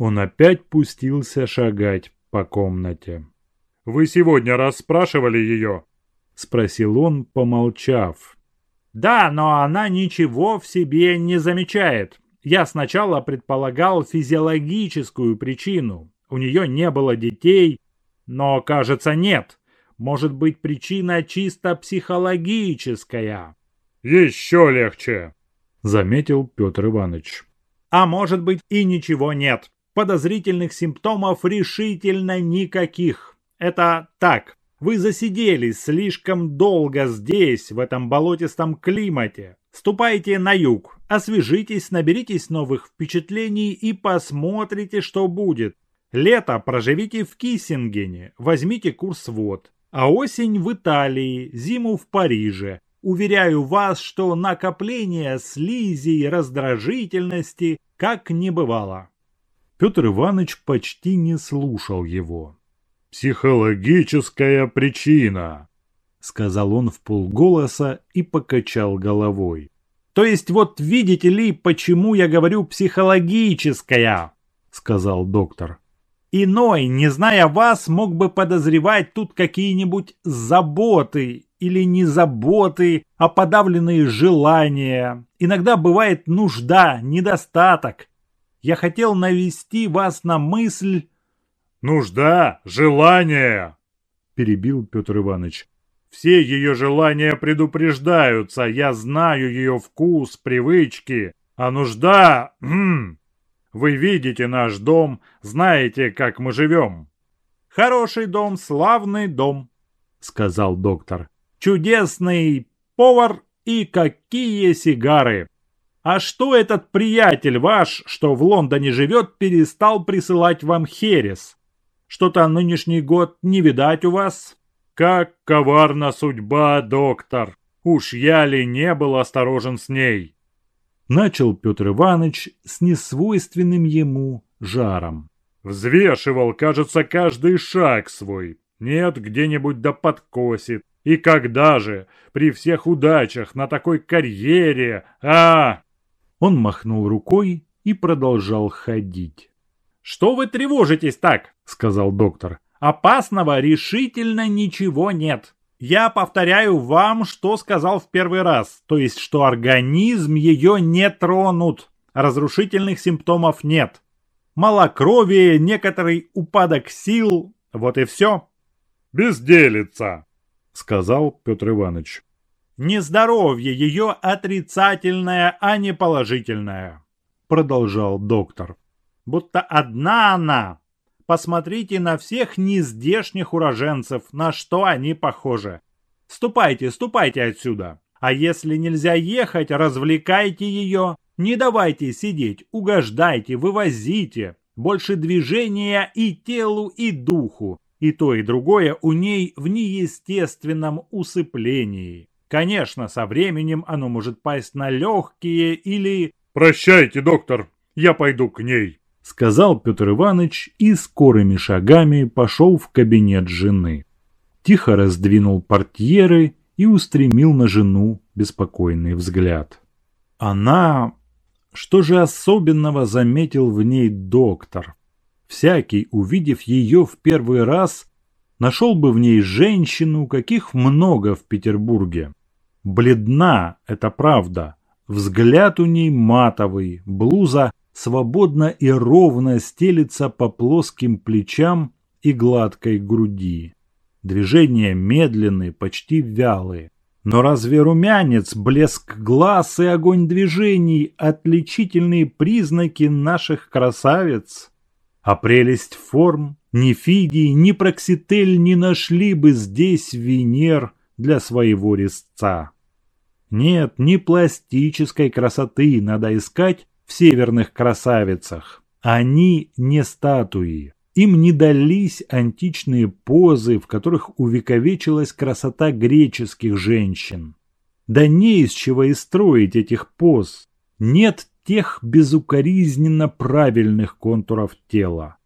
Он опять пустился шагать по комнате. «Вы сегодня расспрашивали ее?» — спросил он, помолчав. «Да, но она ничего в себе не замечает. Я сначала предполагал физиологическую причину. У нее не было детей, но, кажется, нет. Может быть, причина чисто психологическая». «Еще легче», — заметил Петр Иванович. «А может быть, и ничего нет. Подозрительных симптомов решительно никаких. Это так, вы засиделись слишком долго здесь, в этом болотистом климате. Ступайте на юг, освежитесь, наберитесь новых впечатлений и посмотрите, что будет. Лето проживите в Киссингене, возьмите курс вод. А осень в Италии, зиму в Париже. Уверяю вас, что накопление слизи и раздражительности как не бывало. Петр Иванович почти не слушал его. «Психологическая причина», — сказал он в полголоса и покачал головой. «То есть вот видите ли, почему я говорю психологическая?» — сказал доктор. «Иной, не зная вас, мог бы подозревать тут какие-нибудь заботы или не заботы, а подавленные желания. Иногда бывает нужда, недостаток. Я хотел навести вас на мысль, «Нужда, желание!» – перебил Петр Иванович. «Все ее желания предупреждаются, я знаю ее вкус, привычки, а нужда... Хм, вы видите наш дом, знаете, как мы живем». «Хороший дом, славный дом», — сказал доктор. «Чудесный повар и какие сигары! А что этот приятель ваш, что в Лондоне живет, перестал присылать вам херес? Что-то нынешний год не видать у вас?» «Как коварна судьба, доктор! Уж я ли не был осторожен с ней?» Начал Петр Иванович с несвойственным ему жаром. «Взвешивал, кажется, каждый шаг свой. Нет, где-нибудь да подкосит. И когда же? При всех удачах, на такой карьере, а!» Он махнул рукой и продолжал ходить. «Что вы тревожитесь так?» — сказал доктор. «Опасного решительно ничего нет. Я повторяю вам, что сказал в первый раз, то есть, что организм ее не тронут. Разрушительных симптомов нет. Малокровие, некоторый упадок сил, вот и все». «Безделица», — сказал Петр Иванович. «Нездоровье ее отрицательное, а не положительное», — продолжал доктор будто одна она. Посмотрите на всех нездешних уроженцев, на что они похожи. Ступайте, ступайте отсюда. А если нельзя ехать, развлекайте ее. Не давайте сидеть, угождайте, вывозите. Больше движения и телу, и духу. И то, и другое у ней в неестественном усыплении. Конечно, со временем оно может пасть на легкие или... «Прощайте, доктор, я пойду к ней», — сказал Петр Иванович и скорыми шагами пошел в кабинет жены. Тихо раздвинул портьеры и устремил на жену беспокойный взгляд. Она... Что же особенного заметил в ней доктор? Всякий, увидев ее в первый раз, нашел бы в ней женщину, каких много в Петербурге. Бледна, это правда, взгляд у ней матовый, блуза свободно и ровно стелится по плоским плечам и гладкой груди. Движения медленные, почти вялые. Но разве румянец, блеск глаз и огонь движений – отличительные признаки наших красавиц? А прелесть форм ни Фидий, ни Прокситель не нашли бы здесь Венер для своего резца. Нет, ни пластической красоты надо искать в северных красавицах. Они не статуи. Им не дались античные позы, в которых увековечилась красота греческих женщин. Да не из чего и строить этих поз. Нет тех безукоризненно правильных контуров тела.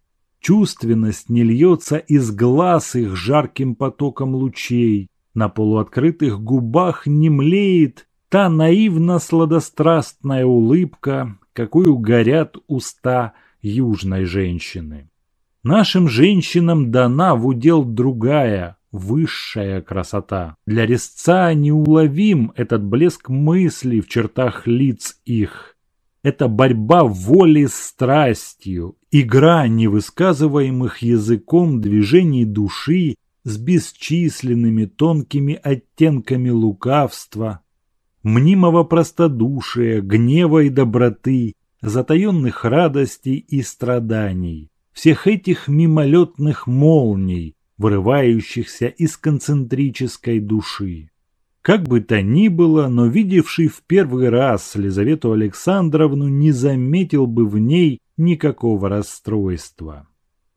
Чувственность не льется из глаз их жарким потоком лучей. На полуоткрытых губах не млеет та наивно-сладострастная улыбка, какую горят уста южной женщины. Нашим женщинам дана в удел другая, высшая красота. Для резца неуловим этот блеск мысли в чертах лиц их. Это борьба воли с страстью, игра невысказываемых языком движений души с бесчисленными тонкими оттенками лукавства, мнимого простодушия, гнева и доброты, затаенных радостей и страданий, всех этих мимолетных молний, вырывающихся из концентрической души. Как бы то ни было, но видевший в первый раз Лизавету Александровну не заметил бы в ней никакого расстройства.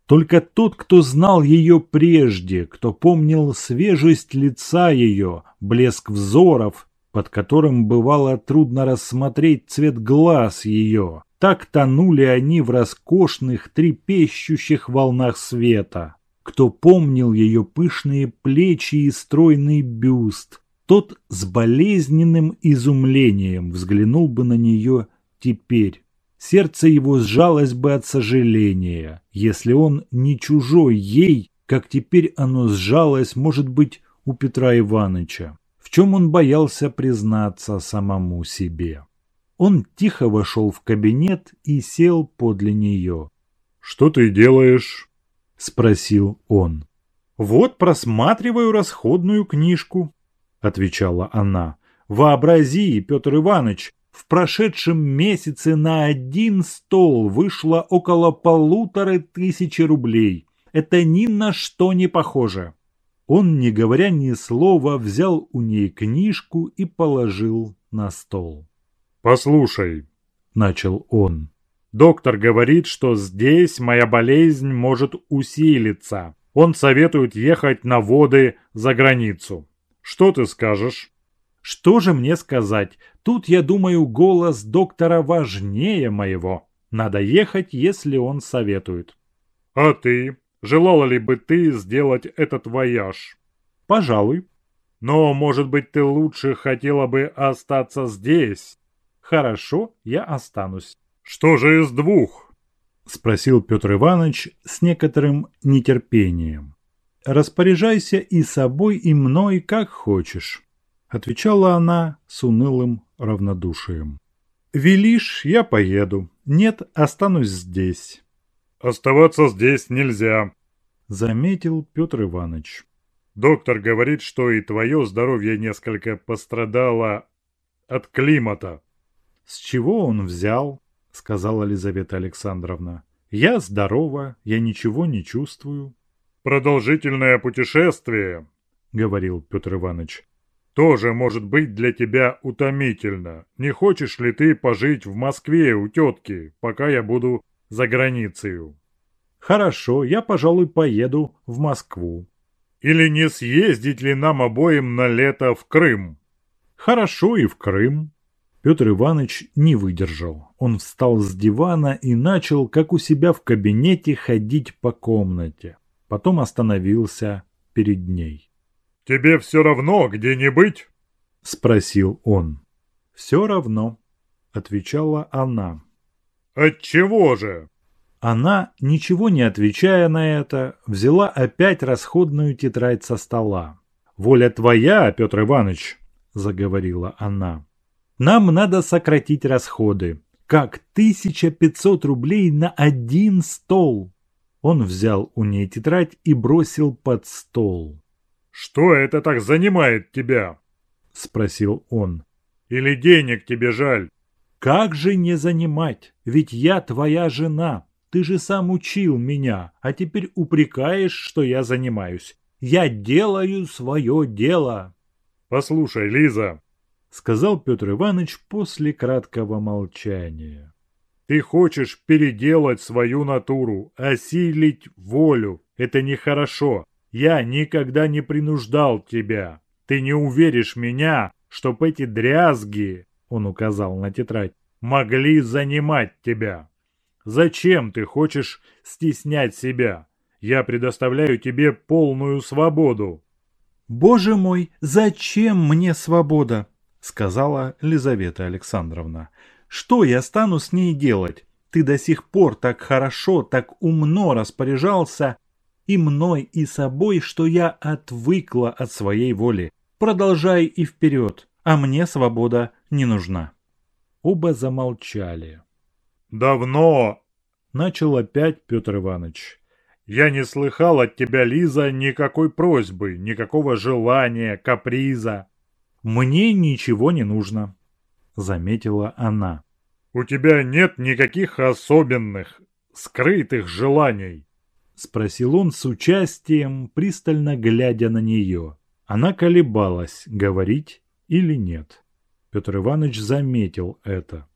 Только тот, кто знал ее прежде, кто помнил свежесть лица ее, блеск взоров, под которым бывало трудно рассмотреть цвет глаз ее, так тонули они в роскошных, трепещущих волнах света. Кто помнил ее пышные плечи и стройный бюст, тот с болезненным изумлением взглянул бы на нее теперь. Сердце его сжалось бы от сожаления, если он не чужой ей, как теперь оно сжалось, может быть, у Петра Ивановича, в чем он боялся признаться самому себе. Он тихо вошел в кабинет и сел подле нее. «Что ты делаешь?» – спросил он. «Вот просматриваю расходную книжку», – отвечала она. «Вообрази, Петр Иванович, в прошедшем месяце на один стол вышло около полутора тысячи рублей. Это ни на что не похоже». Он, не говоря ни слова, взял у ней книжку и положил на стол. «Послушай», – начал он, – «доктор говорит, что здесь моя болезнь может усилиться. Он советует ехать на воды за границу. Что ты скажешь?» «Что же мне сказать? Тут, я думаю, голос доктора важнее моего. Надо ехать, если он советует». «А ты? Желала ли бы ты сделать этот вояж?» «Пожалуй». «Но, может быть, ты лучше хотела бы остаться здесь?» Хорошо, я останусь. Что же из двух? Спросил Петр Иванович с некоторым нетерпением. Распоряжайся и собой, и мной, как хочешь. Отвечала она с унылым равнодушием. Велишь, я поеду. Нет, останусь здесь. Оставаться здесь нельзя, заметил Петр Иванович. Доктор говорит, что и твое здоровье несколько пострадало от климата. «С чего он взял?» — сказала Елизавета Александровна. «Я здорова, я ничего не чувствую». «Продолжительное путешествие», — говорил Петр Иванович, — «тоже может быть для тебя утомительно. Не хочешь ли ты пожить в Москве у тетки, пока я буду за границей?» «Хорошо, я, пожалуй, поеду в Москву». «Или не съездить ли нам обоим на лето в Крым?» «Хорошо и в Крым», Петр Иванович не выдержал. Он встал с дивана и начал, как у себя в кабинете, ходить по комнате. Потом остановился перед ней. «Тебе все равно, где не быть?» – спросил он. «Все равно», – отвечала она. «Отчего же?» Она, ничего не отвечая на это, взяла опять расходную тетрадь со стола. «Воля твоя, Петр Иванович», – заговорила она. Нам надо сократить расходы. Как 1500 рублей на один стол. Он взял у ней тетрадь и бросил под стол. «Что это так занимает тебя?» – спросил он. «Или денег тебе жаль?» «Как же не занимать? Ведь я твоя жена. Ты же сам учил меня, а теперь упрекаешь, что я занимаюсь. Я делаю свое дело». «Послушай, Лиза, — сказал Петр Иванович после краткого молчания. «Ты хочешь переделать свою натуру, осилить волю. Это нехорошо. Я никогда не принуждал тебя. Ты не уверишь меня, чтоб эти дрязги, — он указал на тетрадь, — могли занимать тебя. Зачем ты хочешь стеснять себя? Я предоставляю тебе полную свободу». «Боже мой, зачем мне свобода?» сказала Лизавета Александровна. «Что я стану с ней делать? Ты до сих пор так хорошо, так умно распоряжался и мной, и собой, что я отвыкла от своей воли. Продолжай и вперед, а мне свобода не нужна. Оба замолчали. «Давно!» — начал опять Петр Иванович. «Я не слыхал от тебя, Лиза, никакой просьбы, никакого желания, каприза». «Мне ничего не нужно», — заметила она. «У тебя нет никаких особенных, скрытых желаний?» — спросил он с участием, пристально глядя на нее. Она колебалась, говорить или нет. Петр Иванович заметил это.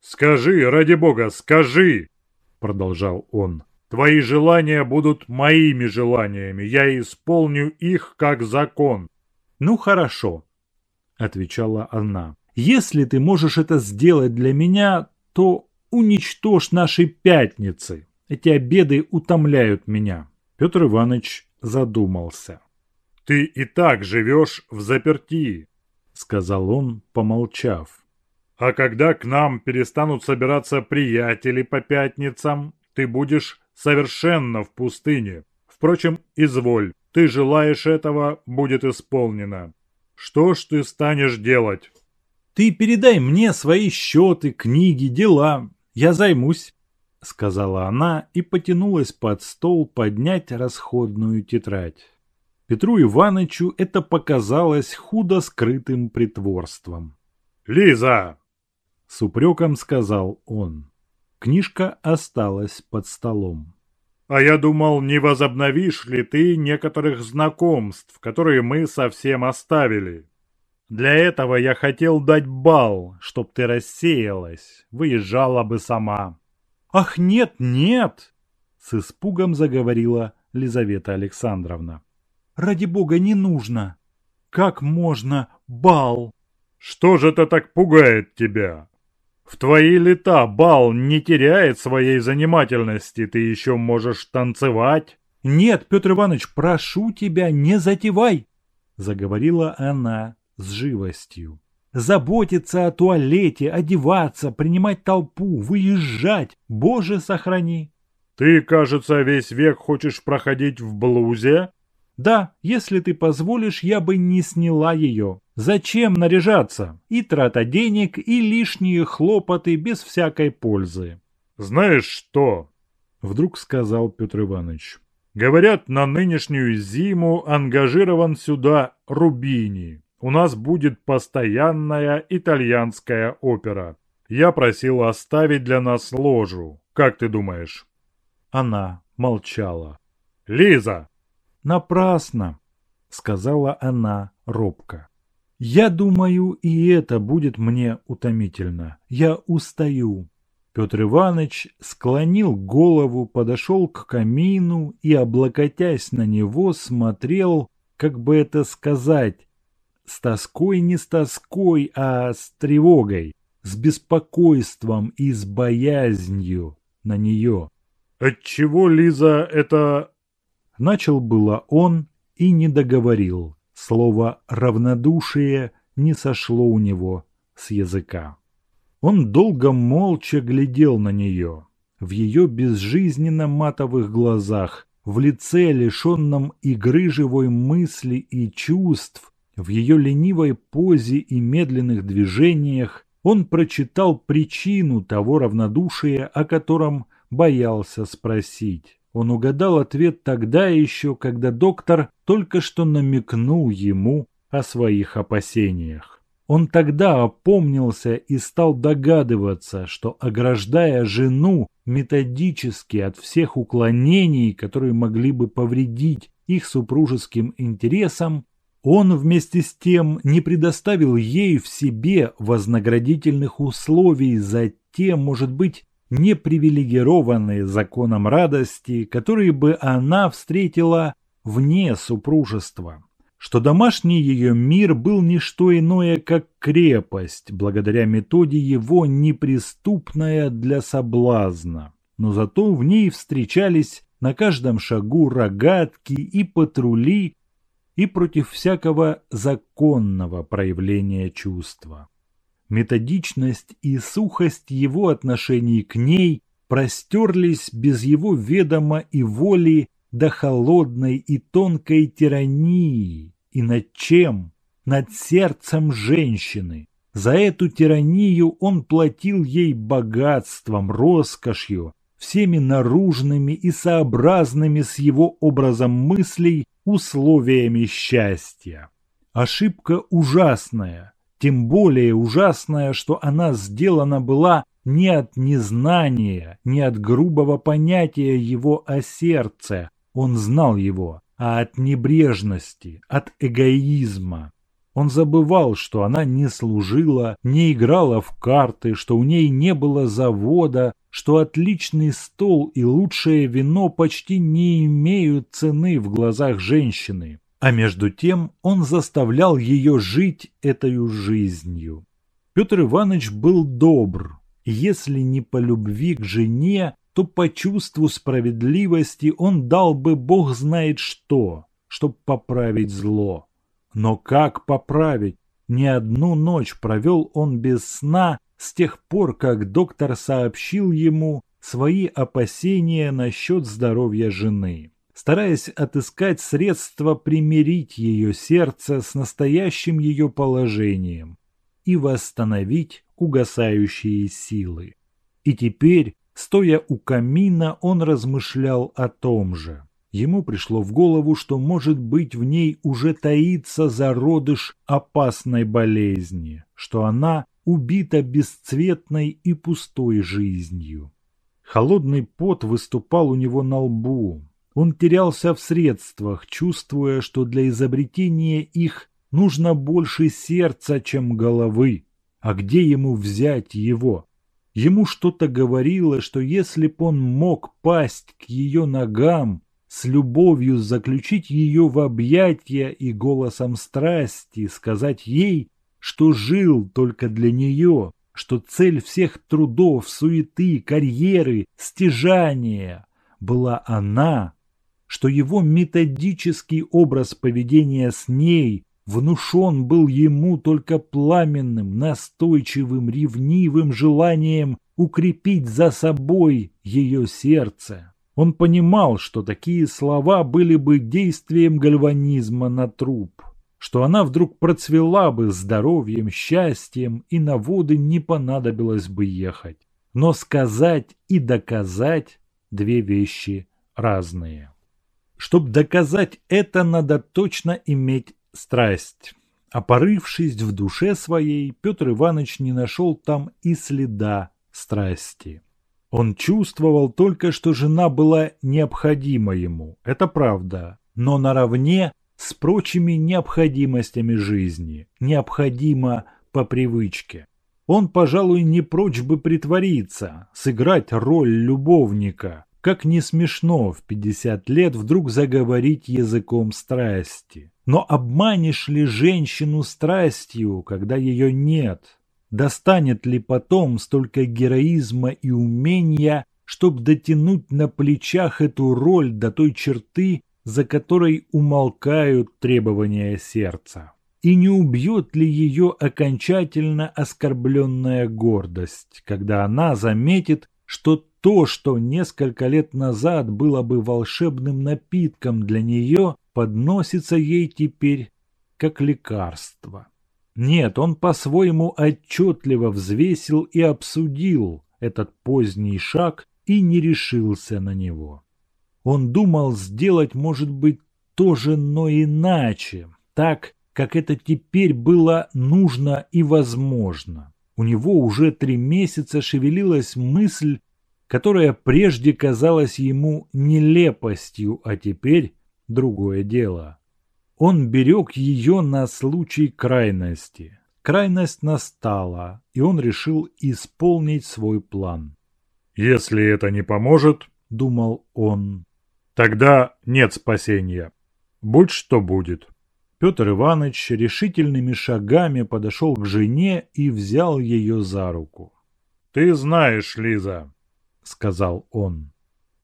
«Скажи, ради бога, скажи!» — продолжал он. «Твои желания будут моими желаниями. Я исполню их как закон». «Ну хорошо», — отвечала она. Если ты можешь это сделать для меня, то уничтожь наши пятницы. Эти обеды утомляют меня. Петр Иванович задумался. Ты и так живешь в заперти, сказал он, помолчав. А когда к нам перестанут собираться приятели по пятницам, ты будешь совершенно в пустыне. Впрочем, изволь, ты желаешь этого, будет исполнено. Что ж ты станешь делать? Ты передай мне свои счеты, книги, дела. Я займусь, — сказала она и потянулась под стол поднять расходную тетрадь. Петру Ивановичу это показалось худо скрытым притворством. «Лиза!» — с упреком сказал он. Книжка осталась под столом. «А я думал, не возобновишь ли ты некоторых знакомств, которые мы совсем оставили?» Для этого я хотел дать бал, чтоб ты рассеялась, выезжала бы сама. Ах, нет, нет! С испугом заговорила Лизавета Александровна. Ради бога, не нужно. Как можно бал? Что же это так пугает тебя? В твои лета бал не теряет своей занимательности, ты еще можешь танцевать. Нет, Петр Иванович, прошу тебя, не затевай, заговорила она с живостью. Заботиться о туалете, одеваться, принимать толпу, выезжать. Боже, сохрани. Ты, кажется, весь век хочешь проходить в блузе? Да, если ты позволишь, я бы не сняла ее. Зачем наряжаться? И трата денег, и лишние хлопоты без всякой пользы. Знаешь что? Вдруг сказал Петр Иванович. Говорят, на нынешнюю зиму ангажирован сюда Рубини. У нас будет постоянная итальянская опера. Я просил оставить для нас ложу. Как ты думаешь?» Она молчала. «Лиза!» «Напрасно!» — сказала она робко. «Я думаю, и это будет мне утомительно. Я устаю». Петр Иванович склонил голову, подошел к камину и, облокотясь на него, смотрел, как бы это сказать, с тоской не с тоской, а с тревогой, с беспокойством и с боязнью на нее. «Отчего, Лиза, это...» Начал было он и не договорил. Слово «равнодушие» не сошло у него с языка. Он долго молча глядел на нее. В ее безжизненно матовых глазах, в лице, лишенном игры живой мысли и чувств, в ее ленивой позе и медленных движениях он прочитал причину того равнодушия, о котором боялся спросить. Он угадал ответ тогда еще, когда доктор только что намекнул ему о своих опасениях. Он тогда опомнился и стал догадываться, что, ограждая жену методически от всех уклонений, которые могли бы повредить их супружеским интересам, он вместе с тем не предоставил ей в себе вознаградительных условий за те, может быть, непривилегированные законом радости, которые бы она встретила вне супружества, что домашний ее мир был не что иное, как крепость, благодаря методе его неприступная для соблазна, но зато в ней встречались на каждом шагу рогатки и патрули и против всякого законного проявления чувства. Методичность и сухость его отношений к ней простерлись без его ведома и воли до холодной и тонкой тирании. И над чем? Над сердцем женщины. За эту тиранию он платил ей богатством, роскошью, всеми наружными и сообразными с его образом мыслей условиями счастья. Ошибка ужасная, тем более ужасная, что она сделана была не от незнания, не от грубого понятия его о сердце, он знал его, а от небрежности, от эгоизма. Он забывал, что она не служила, не играла в карты, что у ней не было завода, что отличный стол и лучшее вино почти не имеют цены в глазах женщины. А между тем он заставлял ее жить этой жизнью. Петр Иванович был добр, если не по любви к жене, то по чувству справедливости он дал бы бог знает что, чтоб поправить зло. Но как поправить? Ни одну ночь провел он без сна с тех пор, как доктор сообщил ему свои опасения насчет здоровья жены, стараясь отыскать средства примирить ее сердце с настоящим ее положением и восстановить угасающие силы. И теперь, стоя у камина, он размышлял о том же. Ему пришло в голову, что, может быть, в ней уже таится зародыш опасной болезни, что она убита бесцветной и пустой жизнью. Холодный пот выступал у него на лбу. Он терялся в средствах, чувствуя, что для изобретения их нужно больше сердца, чем головы. А где ему взять его? Ему что-то говорило, что если б он мог пасть к ее ногам, с любовью заключить ее в объятия и голосом страсти сказать ей, что жил только для нее, что цель всех трудов, суеты, карьеры, стяжания была она, что его методический образ поведения с ней внушен был ему только пламенным, настойчивым, ревнивым желанием укрепить за собой ее сердце. Он понимал, что такие слова были бы действием гальванизма на труп, что она вдруг процвела бы здоровьем, счастьем, и на воды не понадобилось бы ехать. Но сказать и доказать – две вещи разные. Чтобы доказать это, надо точно иметь страсть. А порывшись в душе своей, Петр Иванович не нашел там и следа страсти. Он чувствовал только, что жена была необходима ему, это правда, но наравне с прочими необходимостями жизни, необходима по привычке. Он, пожалуй, не прочь бы притвориться, сыграть роль любовника, как не смешно в 50 лет вдруг заговорить языком страсти. Но обманешь ли женщину страстью, когда ее нет? Достанет ли потом столько героизма и умения, чтобы дотянуть на плечах эту роль до той черты, за которой умолкают требования сердца? И не убьет ли ее окончательно оскорбленная гордость, когда она заметит, что то, что несколько лет назад было бы волшебным напитком для нее, подносится ей теперь как лекарство? Нет, он по-своему отчетливо взвесил и обсудил этот поздний шаг и не решился на него. Он думал сделать, может быть, тоже, но иначе, так, как это теперь было нужно и возможно. У него уже три месяца шевелилась мысль, которая прежде казалась ему нелепостью, а теперь другое дело. Он берег ее на случай крайности. Крайность настала, и он решил исполнить свой план. «Если это не поможет, — думал он, — тогда нет спасения. Будь что будет». Петр Иванович решительными шагами подошел к жене и взял ее за руку. «Ты знаешь, Лиза, — сказал он,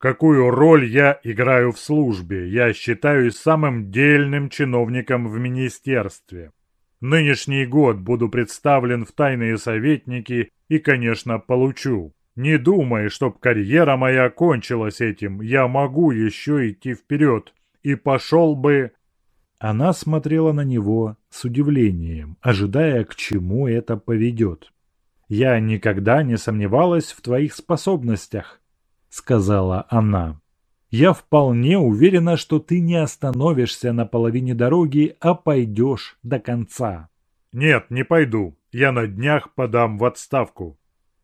Какую роль я играю в службе? Я считаюсь самым дельным чиновником в министерстве. Нынешний год буду представлен в тайные советники и, конечно, получу. Не думай, чтоб карьера моя кончилась этим. Я могу еще идти вперед. И пошел бы...» Она смотрела на него с удивлением, ожидая, к чему это поведет. «Я никогда не сомневалась в твоих способностях», — сказала она. «Я вполне уверена, что ты не остановишься на половине дороги, а пойдешь до конца». «Нет, не пойду. Я на днях подам в отставку».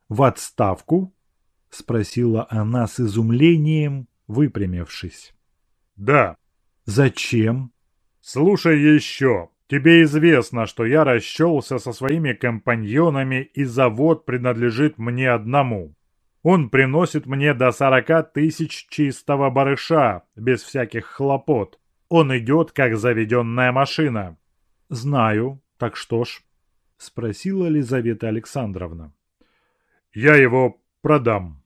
«В отставку?» — спросила она с изумлением, выпрямившись. «Да». «Зачем?» «Слушай еще. Тебе известно, что я расчелся со своими компаньонами, и завод принадлежит мне одному. Он приносит мне до сорока тысяч чистого барыша, без всяких хлопот. Он идет, как заведенная машина». «Знаю. Так что ж?» — спросила Лизавета Александровна. «Я его продам».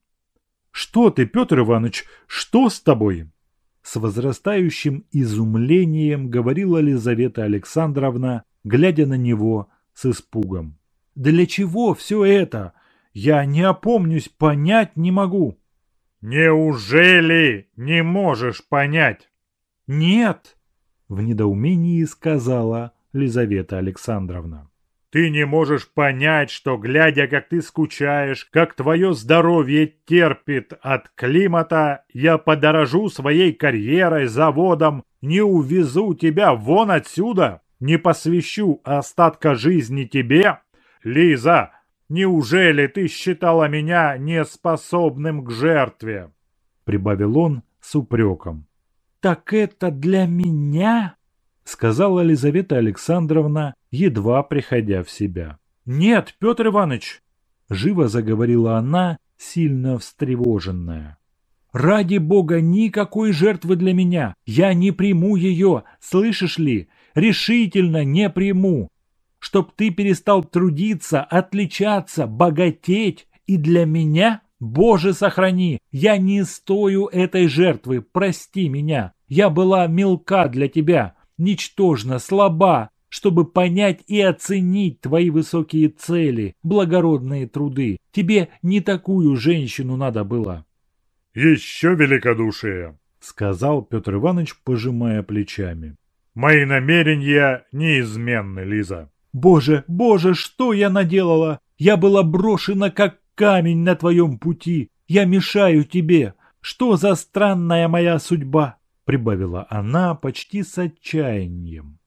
«Что ты, Петр Иванович, что с тобой?» С возрастающим изумлением говорила Лизавета Александровна, глядя на него с испугом. «Для чего все это? Я не опомнюсь, понять не могу». «Неужели не можешь понять?» «Нет», — в недоумении сказала Лизавета Александровна. Ты не можешь понять, что, глядя, как ты скучаешь, как твое здоровье терпит от климата, я подорожу своей карьерой, заводом, не увезу тебя вон отсюда, не посвящу остатка жизни тебе? Лиза, неужели ты считала меня неспособным к жертве?» Прибавил он с упреком. «Так это для меня?» Сказала Елизавета Александровна, едва приходя в себя. «Нет, Петр Иванович!» – живо заговорила она, сильно встревоженная. «Ради Бога, никакой жертвы для меня! Я не приму ее, слышишь ли? Решительно не приму! Чтоб ты перестал трудиться, отличаться, богатеть и для меня? Боже, сохрани! Я не стою этой жертвы, прости меня! Я была мелка для тебя, ничтожна, слаба, чтобы понять и оценить твои высокие цели, благородные труды. Тебе не такую женщину надо было. «Еще великодушие», — сказал Петр Иванович, пожимая плечами. «Мои намерения неизменны, Лиза». «Боже, боже, что я наделала? Я была брошена, как камень на твоем пути. Я мешаю тебе. Что за странная моя судьба? Прибавила она почти с отчаянием.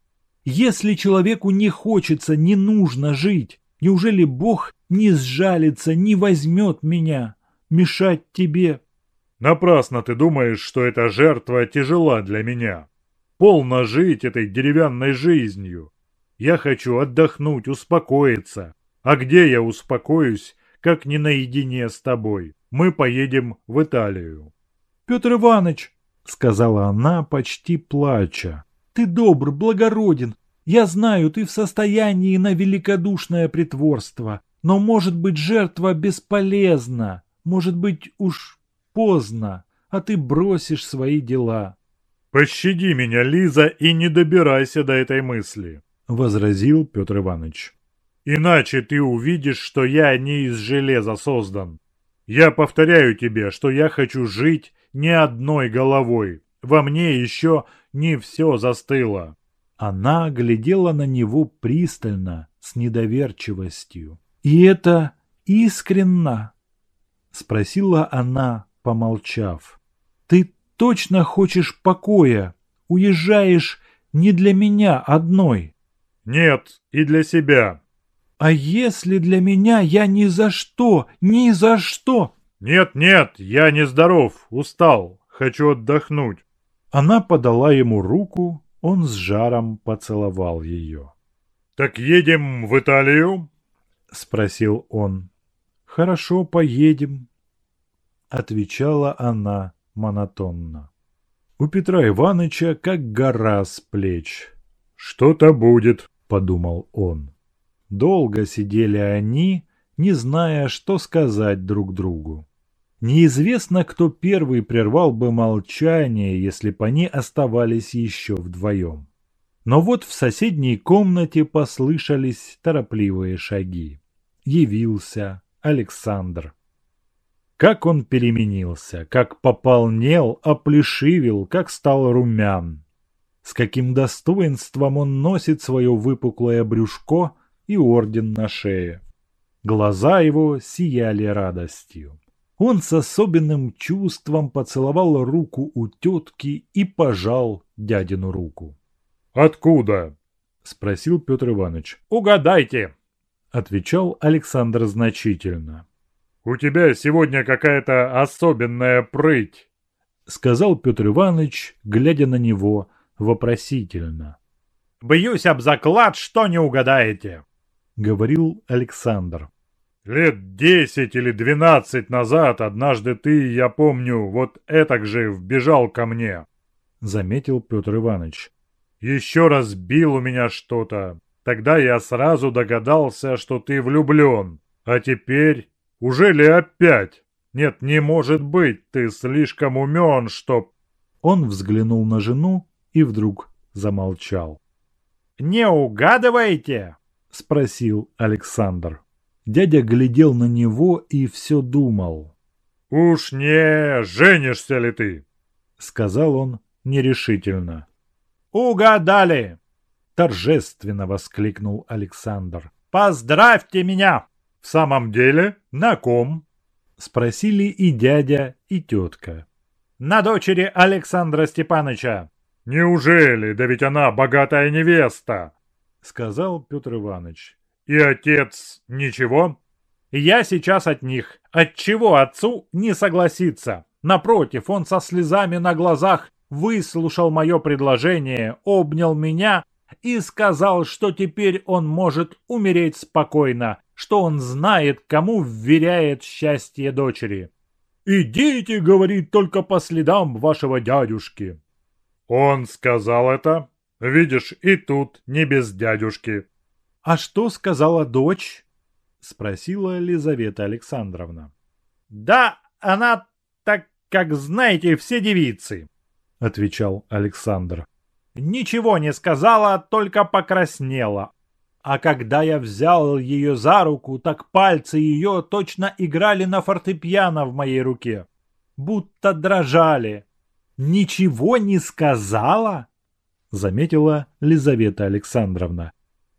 Если человеку не хочется, не нужно жить, неужели Бог не сжалится, не возьмет меня, мешать тебе? Напрасно ты думаешь, что эта жертва тяжела для меня. Полно жить этой деревянной жизнью. Я хочу отдохнуть, успокоиться. А где я успокоюсь, как не наедине с тобой? Мы поедем в Италию. Петр Иванович, — сказала она, почти плача. «Ты добр, благороден. Я знаю, ты в состоянии на великодушное притворство. Но, может быть, жертва бесполезна. Может быть, уж поздно, а ты бросишь свои дела». «Пощади меня, Лиза, и не добирайся до этой мысли», — возразил Петр Иванович. «Иначе ты увидишь, что я не из железа создан. Я повторяю тебе, что я хочу жить не одной головой. Во мне еще не все застыло. Она глядела на него пристально, с недоверчивостью. «И это искренно?» — спросила она, помолчав. «Ты точно хочешь покоя? Уезжаешь не для меня одной?» «Нет, и для себя». «А если для меня я ни за что, ни за что...» «Нет-нет, я нездоров, устал, хочу отдохнуть». Она подала ему руку, он с жаром поцеловал ее. «Так едем в Италию?» — спросил он. «Хорошо, поедем», — отвечала она монотонно. У Петра Ивановича как гора с плеч. «Что-то будет», — подумал он. Долго сидели они, не зная, что сказать друг другу. Неизвестно, кто первый прервал бы молчание, если бы они оставались еще вдвоем. Но вот в соседней комнате послышались торопливые шаги. Явился Александр. Как он переменился, как пополнел, оплешивил, как стал румян. С каким достоинством он носит свое выпуклое брюшко и орден на шее. Глаза его сияли радостью. Он с особенным чувством поцеловал руку у тетки и пожал дядину руку. «Откуда?» – спросил Петр Иванович. «Угадайте!» – отвечал Александр значительно. «У тебя сегодня какая-то особенная прыть», — сказал Петр Иванович, глядя на него вопросительно. «Бьюсь об заклад, что не угадаете», — говорил Александр. «Лет десять или двенадцать назад однажды ты, я помню, вот этак же вбежал ко мне», — заметил Петр Иванович. «Еще раз бил у меня что-то. Тогда я сразу догадался, что ты влюблен. А теперь уже ли опять? Нет, не может быть, ты слишком умен, чтоб...» Он взглянул на жену и вдруг замолчал. «Не угадываете?» — спросил Александр. Дядя глядел на него и все думал. «Уж не женишься ли ты?» — сказал он нерешительно. «Угадали!» — торжественно воскликнул Александр. «Поздравьте меня!» «В самом деле? На ком?» — спросили и дядя, и тетка. «На дочери Александра Степановича». «Неужели? Да ведь она богатая невеста!» — сказал Петр Иванович. «И отец ничего?» «Я сейчас от них. Отчего отцу не согласиться? Напротив, он со слезами на глазах выслушал мое предложение, обнял меня и сказал, что теперь он может умереть спокойно, что он знает, кому вверяет счастье дочери. «Идите, — говорит, — только по следам вашего дядюшки». «Он сказал это? Видишь, и тут не без дядюшки». «А что сказала дочь?» — спросила Лизавета Александровна. «Да, она так, как знаете, все девицы», — отвечал Александр. «Ничего не сказала, только покраснела. А когда я взял ее за руку, так пальцы ее точно играли на фортепиано в моей руке. Будто дрожали. Ничего не сказала? Заметила Лизавета Александровна.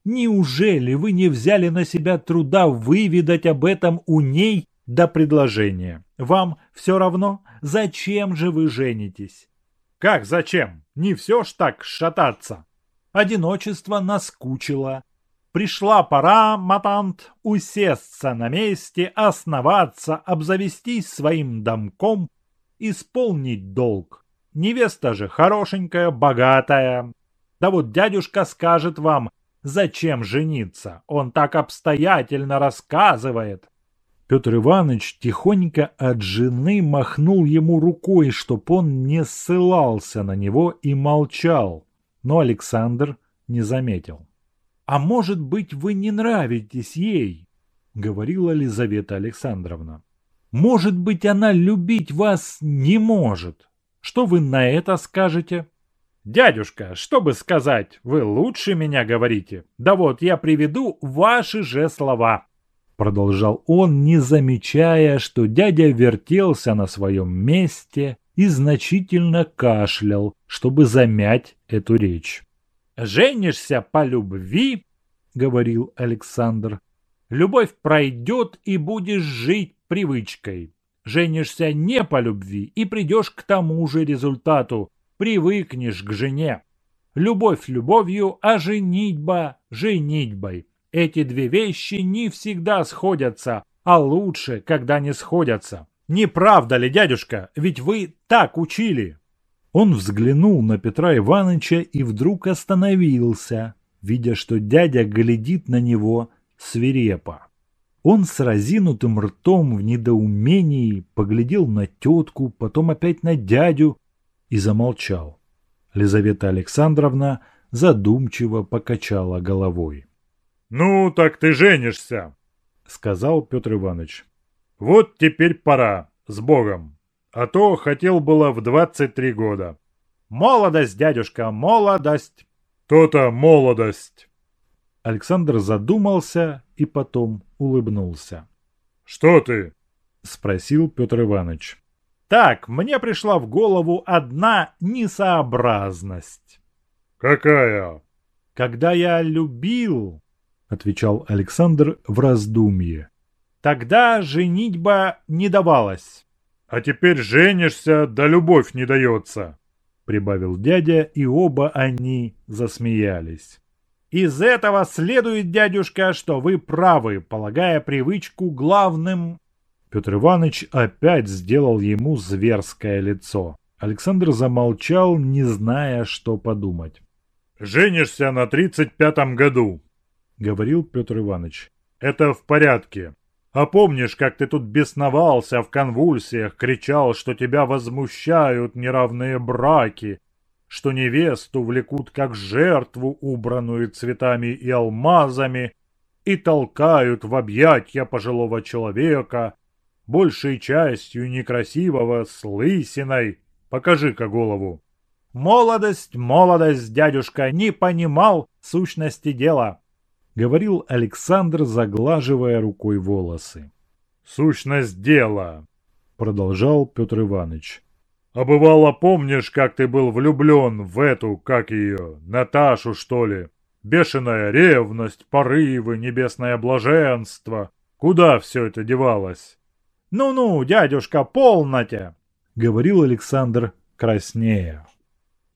Неужели вы не взяли на себя труда выведать об этом у ней до предложения? Вам все равно? Зачем же вы женитесь? Как зачем? Не все ж так шататься. Одиночество наскучило. Пришла пора, матант, усесться на месте, основаться, обзавестись своим домком, исполнить долг. Невеста же хорошенькая, богатая. Да вот дядюшка скажет вам, зачем жениться. Он так обстоятельно рассказывает. Петр Иванович тихонько от жены махнул ему рукой, чтоб он не ссылался на него и молчал. Но Александр не заметил. «А может быть, вы не нравитесь ей?» — говорила Лизавета Александровна. «Может быть, она любить вас не может. Что вы на это скажете?» «Дядюшка, что бы сказать, вы лучше меня говорите. Да вот, я приведу ваши же слова». Продолжал он, не замечая, что дядя вертелся на своем месте и значительно кашлял, чтобы замять эту речь. «Женишься по любви, — говорил Александр, — любовь пройдет и будешь жить привычкой. Женишься не по любви и придешь к тому же результату, привыкнешь к жене. Любовь любовью, а женитьба женитьбой. Эти две вещи не всегда сходятся, а лучше, когда не сходятся. Не правда ли, дядюшка? Ведь вы так учили. Он взглянул на Петра Ивановича и вдруг остановился, видя, что дядя глядит на него свирепо. Он с разинутым ртом в недоумении поглядел на тетку, потом опять на дядю и замолчал. Лизавета Александровна задумчиво покачала головой. «Ну, так ты женишься», — сказал Петр Иванович. «Вот теперь пора, с Богом» а то хотел было в 23 года. Молодость, дядюшка, молодость. То-то молодость. Александр задумался и потом улыбнулся. Что ты? спросил Петр Иванович. Так, мне пришла в голову одна несообразность. Какая? Когда я любил, отвечал Александр в раздумье. Тогда женитьба не давалась. А теперь женишься, да любовь не дается, прибавил дядя, и оба они засмеялись. Из этого следует, дядюшка, что вы правы, полагая привычку главным Петр Иванович опять сделал ему зверское лицо. Александр замолчал, не зная, что подумать. «Женишься на тридцать пятом году», — говорил Петр Иванович. «Это в порядке. А помнишь, как ты тут бесновался в конвульсиях, кричал, что тебя возмущают неравные браки, что невесту влекут как жертву, убранную цветами и алмазами, и толкают в объятья пожилого человека, большей частью некрасивого, с лысиной. Покажи-ка голову. Молодость, молодость, дядюшка, не понимал сущности дела, говорил Александр, заглаживая рукой волосы. Сущность дела, продолжал Петр Иванович. А бывало, помнишь, как ты был влюблен в эту, как ее, Наташу, что ли? Бешеная ревность, порывы, небесное блаженство. Куда все это девалось? «Ну-ну, дядюшка, полноте!» — говорил Александр краснея.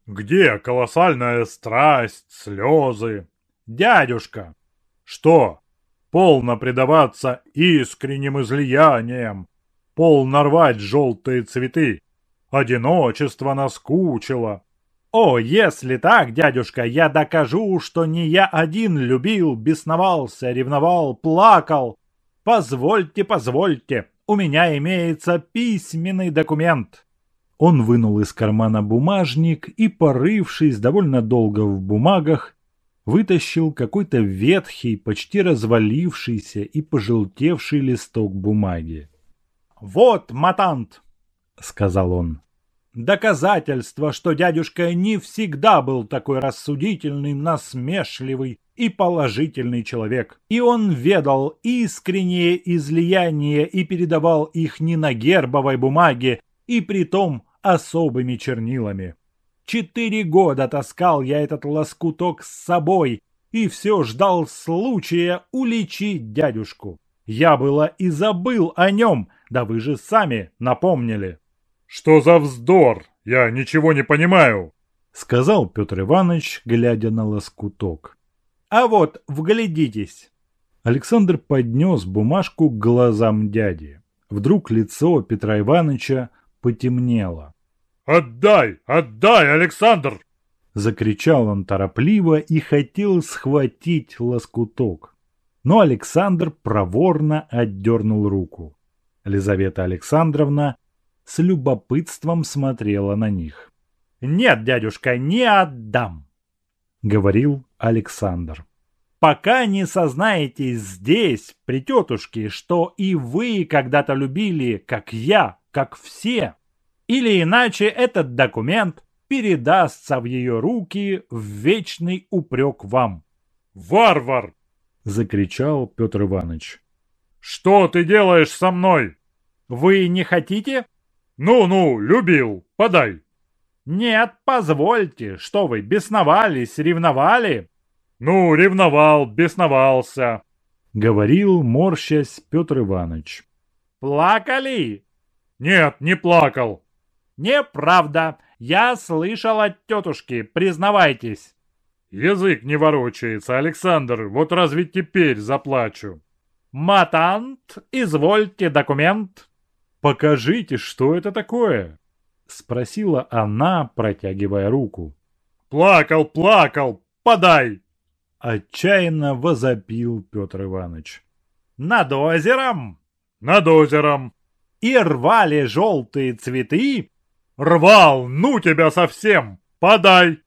«Где колоссальная страсть, слезы?» «Дядюшка!» «Что? Полно предаваться искренним излияниям, полно рвать желтые цветы. Одиночество наскучило». «О, если так, дядюшка, я докажу, что не я один любил, бесновался, ревновал, плакал. Позвольте, позвольте, у меня имеется письменный документ». Он вынул из кармана бумажник и, порывшись довольно долго в бумагах, вытащил какой-то ветхий, почти развалившийся и пожелтевший листок бумаги. «Вот, матант!» — сказал он. «Доказательство, что дядюшка не всегда был такой рассудительный, насмешливый и положительный человек. И он ведал искреннее излияние и передавал их не на гербовой бумаге, и притом особыми чернилами. Четыре года таскал я этот лоскуток с собой и все ждал случая уличить дядюшку. Я было и забыл о нем, да вы же сами напомнили. «Что за вздор? Я ничего не понимаю», — сказал Петр Иванович, глядя на лоскуток. А вот, вглядитесь!» Александр поднес бумажку к глазам дяди. Вдруг лицо Петра Ивановича потемнело. «Отдай! Отдай, Александр!» Закричал он торопливо и хотел схватить лоскуток. Но Александр проворно отдернул руку. Елизавета Александровна с любопытством смотрела на них. «Нет, дядюшка, не отдам!» — говорил Александр. «Пока не сознаетесь здесь, при тетушке, что и вы когда-то любили, как я, как все. Или иначе этот документ передастся в ее руки в вечный упрек вам». «Варвар!» — закричал Петр Иванович. «Что ты делаешь со мной?» «Вы не хотите?» «Ну-ну, любил, подай!» «Нет, позвольте, что вы, бесновались, ревновали?» «Ну, ревновал, бесновался», — говорил, морщась Петр Иванович. «Плакали?» «Нет, не плакал». «Неправда. Я слышал от тетушки, признавайтесь». «Язык не ворочается, Александр, вот разве теперь заплачу?» «Матант, извольте документ». «Покажите, что это такое?» Спросила она, протягивая руку. «Плакал, плакал! Подай!» Отчаянно возопил Петр Иванович. «Над озером?» «Над озером!» «И рвали желтые цветы?» «Рвал! Ну тебя совсем! Подай!»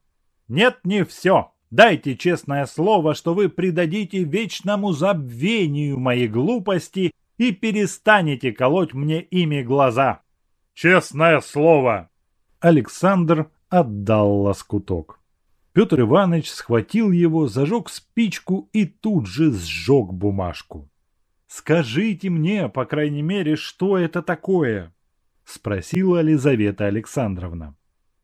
«Нет, не все. Дайте честное слово, что вы придадите вечному забвению моей глупости и перестанете колоть мне ими глаза». Честное слово!» Александр отдал лоскуток. Петр Иванович схватил его, зажег спичку и тут же сжег бумажку. Скажите мне, по крайней мере, что это такое?» — спросила Лизавета Александровна.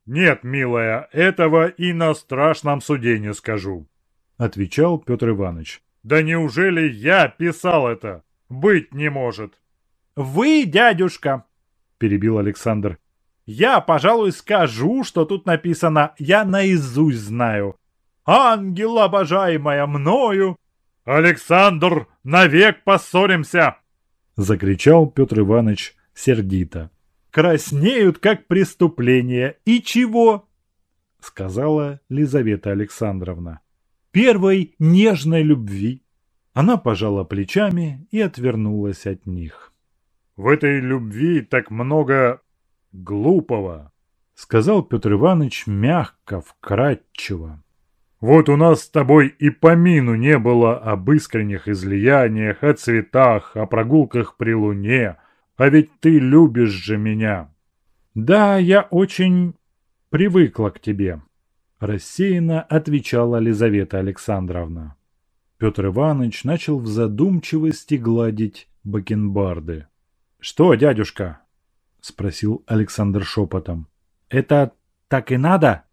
«Нет, милая, этого и на страшном суде не скажу», — отвечал Петр Иванович. «Да неужели я писал это? Быть не может!» «Вы, дядюшка!» — перебил Александр. «Я, пожалуй, скажу, что тут написано. Я наизусть знаю. Ангел, обожаемая мною!» «Александр, навек поссоримся!» — закричал Петр Иванович сердито краснеют как преступление. И чего? Сказала Лизавета Александровна. Первой нежной любви. Она пожала плечами и отвернулась от них. В этой любви так много глупого, сказал Петр Иванович мягко, вкратчиво. Вот у нас с тобой и помину не было об искренних излияниях, о цветах, о прогулках при луне, а ведь ты любишь же меня. Да, я очень привыкла к тебе, рассеянно отвечала Лизавета Александровна. Петр Иванович начал в задумчивости гладить бакенбарды. «Что, дядюшка?» — спросил Александр шепотом. «Это так и надо?»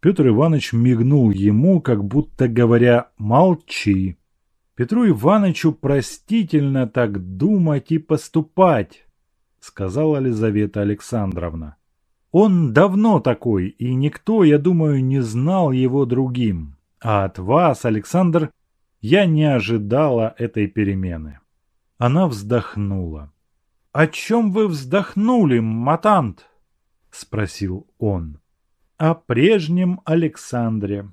Петр Иванович мигнул ему, как будто говоря «молчи». Петру Ивановичу простительно так думать и поступать сказала Лизавета Александровна. Он давно такой, и никто, я думаю, не знал его другим. А от вас, Александр, я не ожидала этой перемены. Она вздохнула. «О чем вы вздохнули, матант?» — спросил он. «О прежнем Александре».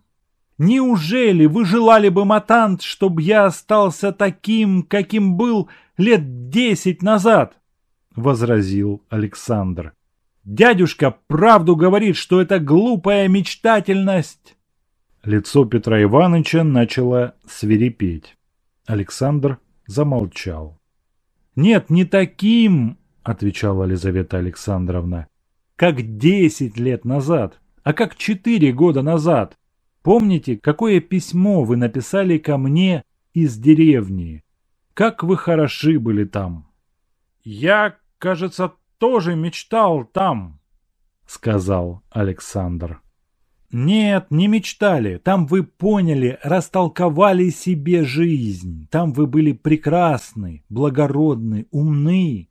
«Неужели вы желали бы, матант, чтобы я остался таким, каким был лет десять назад?» — возразил Александр. «Дядюшка правду говорит, что это глупая мечтательность!» Лицо Петра Ивановича начало свирепеть. Александр замолчал. «Нет, не таким!» — отвечала Елизавета Александровна. «Как десять лет назад, а как четыре года назад. Помните, какое письмо вы написали ко мне из деревни? Как вы хороши были там!» «Я, кажется, тоже мечтал там», — сказал Александр. «Нет, не мечтали. Там вы поняли, растолковали себе жизнь. Там вы были прекрасны, благородны, умны.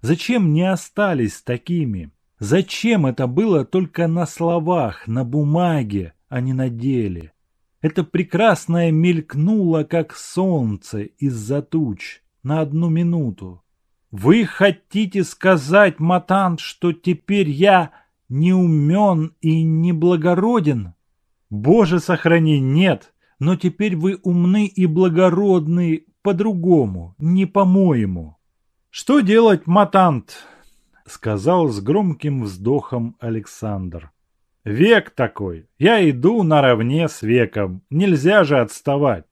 Зачем не остались такими? Зачем это было только на словах, на бумаге, а не на деле? Это прекрасное мелькнуло, как солнце из-за туч, на одну минуту. Вы хотите сказать, Матант, что теперь я не умен и не благороден? Боже, сохрани, нет, но теперь вы умны и благородны по-другому, не по-моему. Что делать, Матант? Сказал с громким вздохом Александр. Век такой, я иду наравне с веком, нельзя же отставать.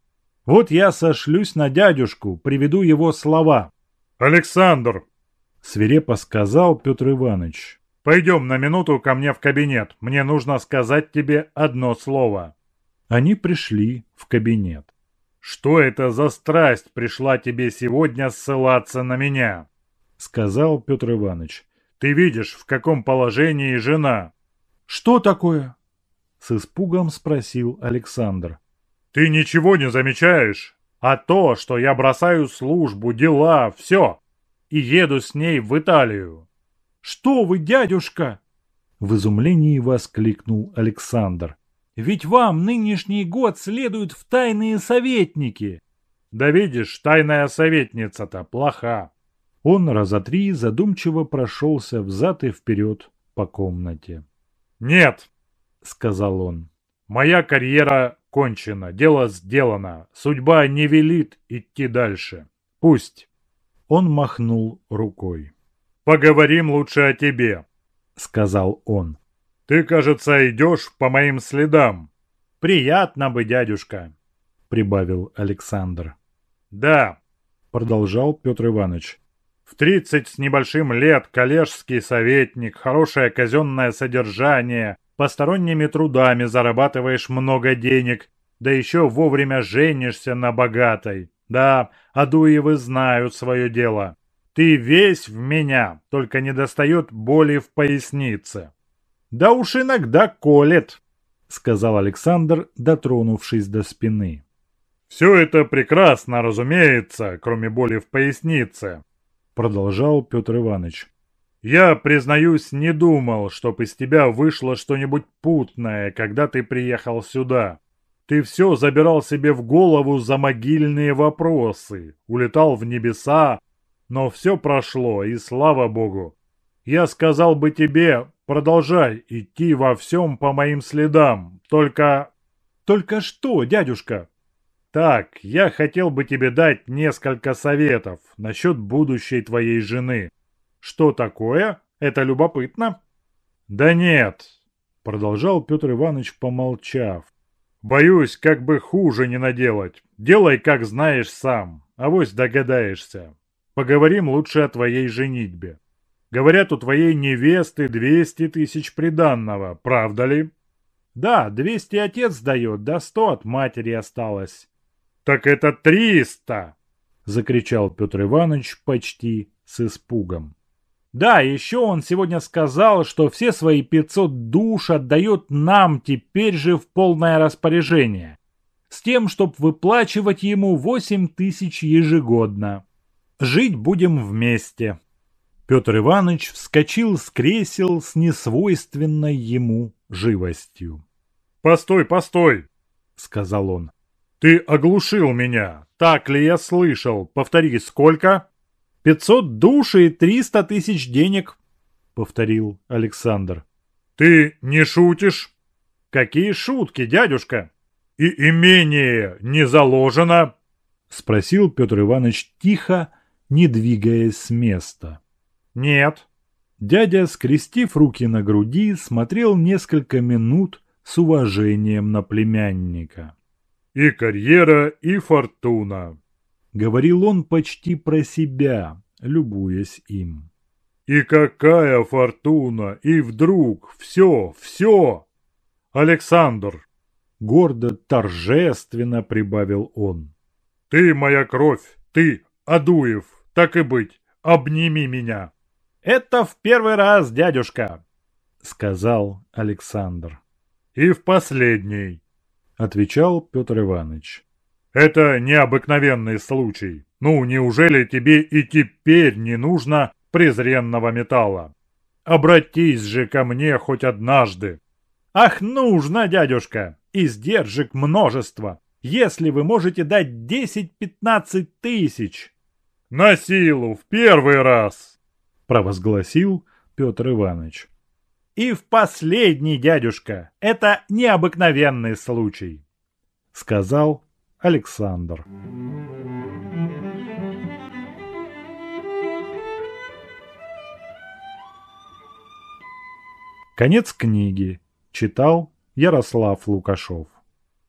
Вот я сошлюсь на дядюшку, приведу его слова. «Александр!» — свирепо сказал Петр Иванович. «Пойдем на минуту ко мне в кабинет. Мне нужно сказать тебе одно слово». Они пришли в кабинет. «Что это за страсть пришла тебе сегодня ссылаться на меня?» — сказал Петр Иванович. «Ты видишь, в каком положении жена». «Что такое?» — с испугом спросил Александр. «Ты ничего не замечаешь?» а то, что я бросаю службу, дела, все, и еду с ней в Италию. «Что вы, дядюшка?» В изумлении воскликнул Александр. «Ведь вам нынешний год следует в тайные советники!» «Да видишь, тайная советница-то плоха!» Он раза три задумчиво прошелся взад и вперед по комнате. «Нет!» — сказал он. «Моя карьера Кончено, дело сделано. Судьба не велит идти дальше. Пусть. Он махнул рукой. «Поговорим лучше о тебе», — сказал он. «Ты, кажется, идешь по моим следам». «Приятно бы, дядюшка», — прибавил Александр. «Да», — продолжал Петр Иванович. «В тридцать с небольшим лет коллежский советник, хорошее казенное содержание, посторонними трудами зарабатываешь много денег, да еще вовремя женишься на богатой. Да, Адуевы знают свое дело. Ты весь в меня, только не достает боли в пояснице. Да уж иногда колет, сказал Александр, дотронувшись до спины. Все это прекрасно, разумеется, кроме боли в пояснице, продолжал Петр Иванович. Я, признаюсь, не думал, чтоб из тебя вышло что-нибудь путное, когда ты приехал сюда. Ты все забирал себе в голову за могильные вопросы, улетал в небеса, но все прошло, и слава богу. Я сказал бы тебе, продолжай идти во всем по моим следам, только... Только что, дядюшка? Так, я хотел бы тебе дать несколько советов насчет будущей твоей жены. Что такое? Это любопытно. Да нет, продолжал Петр Иванович, помолчав. Боюсь, как бы хуже не наделать. Делай, как знаешь сам. Авось догадаешься. Поговорим лучше о твоей женитьбе. Говорят, у твоей невесты двести тысяч приданного, правда ли? Да, двести отец дает, да сто от матери осталось. Так это триста! Закричал Петр Иванович почти с испугом. Да, еще он сегодня сказал, что все свои 500 душ отдает нам теперь же в полное распоряжение. С тем, чтобы выплачивать ему 8 тысяч ежегодно. Жить будем вместе. Петр Иванович вскочил с кресел с несвойственной ему живостью. «Постой, постой!» — сказал он. «Ты оглушил меня. Так ли я слышал? Повтори, сколько?» «Пятьсот душ и триста тысяч денег», — повторил Александр. «Ты не шутишь?» «Какие шутки, дядюшка?» «И имение не заложено?» — спросил Петр Иванович тихо, не двигаясь с места. «Нет». Дядя, скрестив руки на груди, смотрел несколько минут с уважением на племянника. «И карьера, и фортуна», Говорил он почти про себя, любуясь им. «И какая фортуна! И вдруг все, все! Александр!» Гордо, торжественно прибавил он. «Ты моя кровь! Ты, Адуев! Так и быть, обними меня!» «Это в первый раз, дядюшка!» — сказал Александр. «И в последний!» — отвечал Петр Иванович. Это необыкновенный случай. Ну, неужели тебе и теперь не нужно презренного металла? Обратись же ко мне хоть однажды. Ах, нужно, дядюшка! Издержек множество. Если вы можете дать 10-15 тысяч. На силу, в первый раз, провозгласил Петр Иванович. И в последний, дядюшка, это необыкновенный случай, сказал Александр. Конец книги. Читал Ярослав Лукашов.